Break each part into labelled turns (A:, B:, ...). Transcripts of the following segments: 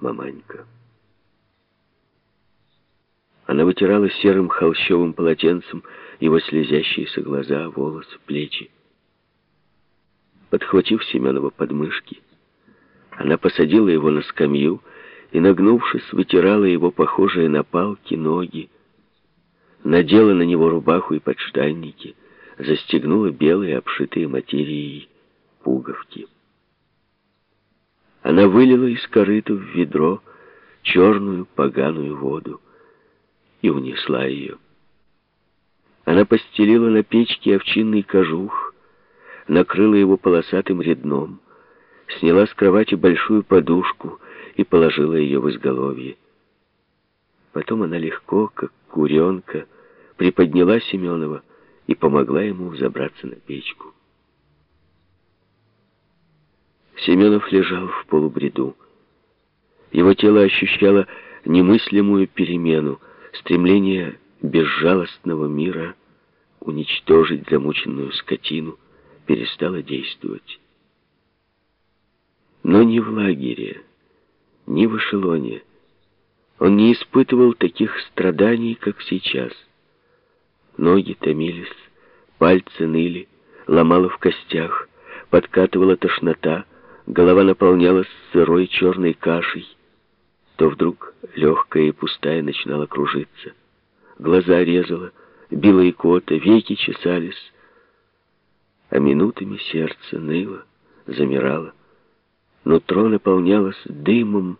A: маманька. Она вытирала серым холщовым полотенцем его слезящиеся глаза, волосы, плечи. Подхватив Семенова подмышки, она посадила его на скамью и, нагнувшись, вытирала его похожие на палки ноги, надела на него рубаху и подштанники, застегнула белые, обшитые материей пуговки. Она вылила из корыта в ведро черную поганую воду и унесла ее. Она постелила на печке овчинный кожух, накрыла его полосатым редном, сняла с кровати большую подушку и положила ее в изголовье. Потом она легко, как куренка, приподняла Семенова и помогла ему взобраться на печку. Семенов лежал в полубреду. Его тело ощущало немыслимую перемену, стремление безжалостного мира уничтожить замученную скотину перестало действовать. Но ни в лагере, ни в эшелоне он не испытывал таких страданий, как сейчас. Ноги томились, пальцы ныли, ломало в костях, подкатывала тошнота, голова наполнялась сырой черной кашей, то вдруг легкая и пустая начинала кружиться. Глаза резала, била икота, веки чесались, а минутами сердце ныло, замирало. Нутро наполнялось дымом,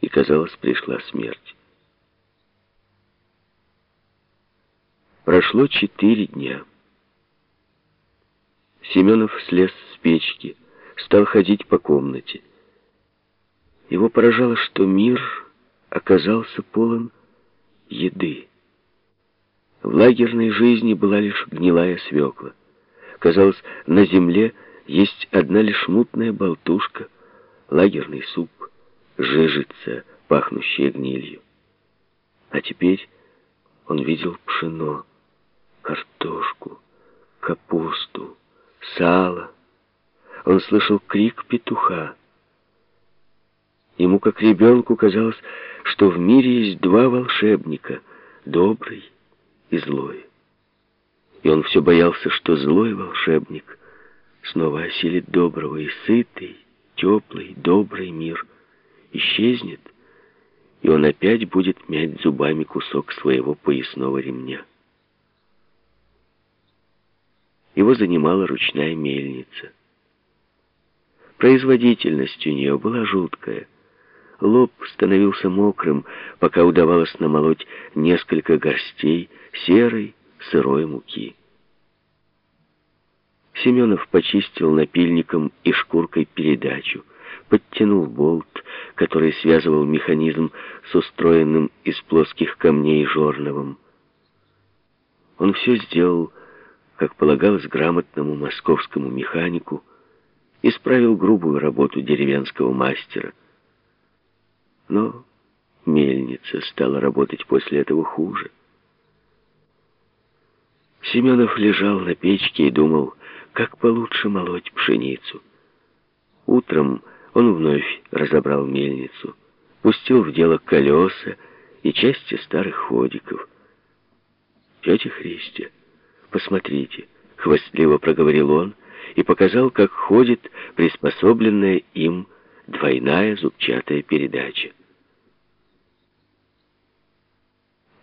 A: и, казалось, пришла смерть. Прошло четыре дня. Семенов слез с печки, стал ходить по комнате. Его поражало, что мир оказался полон еды. В лагерной жизни была лишь гнилая свекла. Казалось, на земле есть одна лишь мутная болтушка, лагерный суп, жижица, пахнущая гнилью. А теперь он видел пшено, картошку, капусту, сало, он слышал крик петуха. Ему, как ребенку, казалось, что в мире есть два волшебника — добрый и злой. И он все боялся, что злой волшебник снова осилит доброго, и сытый, теплый, добрый мир исчезнет, и он опять будет мять зубами кусок своего поясного ремня. Его занимала ручная мельница — Производительность у нее была жуткая. Лоб становился мокрым, пока удавалось намолоть несколько горстей серой сырой муки. Семенов почистил напильником и шкуркой передачу, подтянул болт, который связывал механизм с устроенным из плоских камней жорновым. Он все сделал, как полагалось грамотному московскому механику, исправил грубую работу деревенского мастера. Но мельница стала работать после этого хуже. Семенов лежал на печке и думал, как получше молоть пшеницу. Утром он вновь разобрал мельницу, пустил в дело колеса и части старых ходиков. «Тетя Христя, посмотрите», — хвастливо проговорил он, и показал, как ходит приспособленная им двойная зубчатая передача.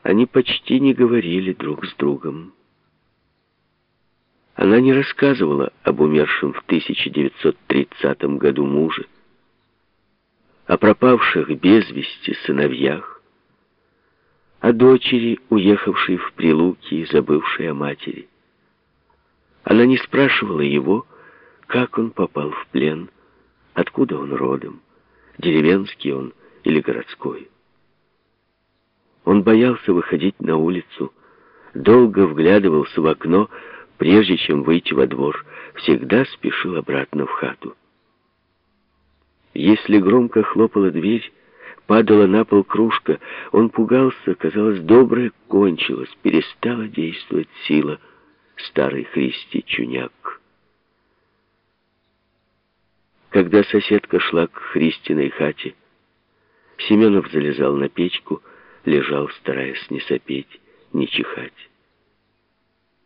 A: Они почти не говорили друг с другом. Она не рассказывала об умершем в 1930 году муже, о пропавших без вести сыновьях, о дочери, уехавшей в Прилуки и забывшей о матери. Она не спрашивала его, как он попал в плен, откуда он родом, деревенский он или городской. Он боялся выходить на улицу, долго вглядывался в окно, прежде чем выйти во двор, всегда спешил обратно в хату. Если громко хлопала дверь, падала на пол кружка, он пугался, казалось, доброе кончилось, перестала действовать сила — старый Христи Чуняк. Когда соседка шла к Христиной хате, Семенов залезал на печку, лежал, стараясь не сопеть, не чихать.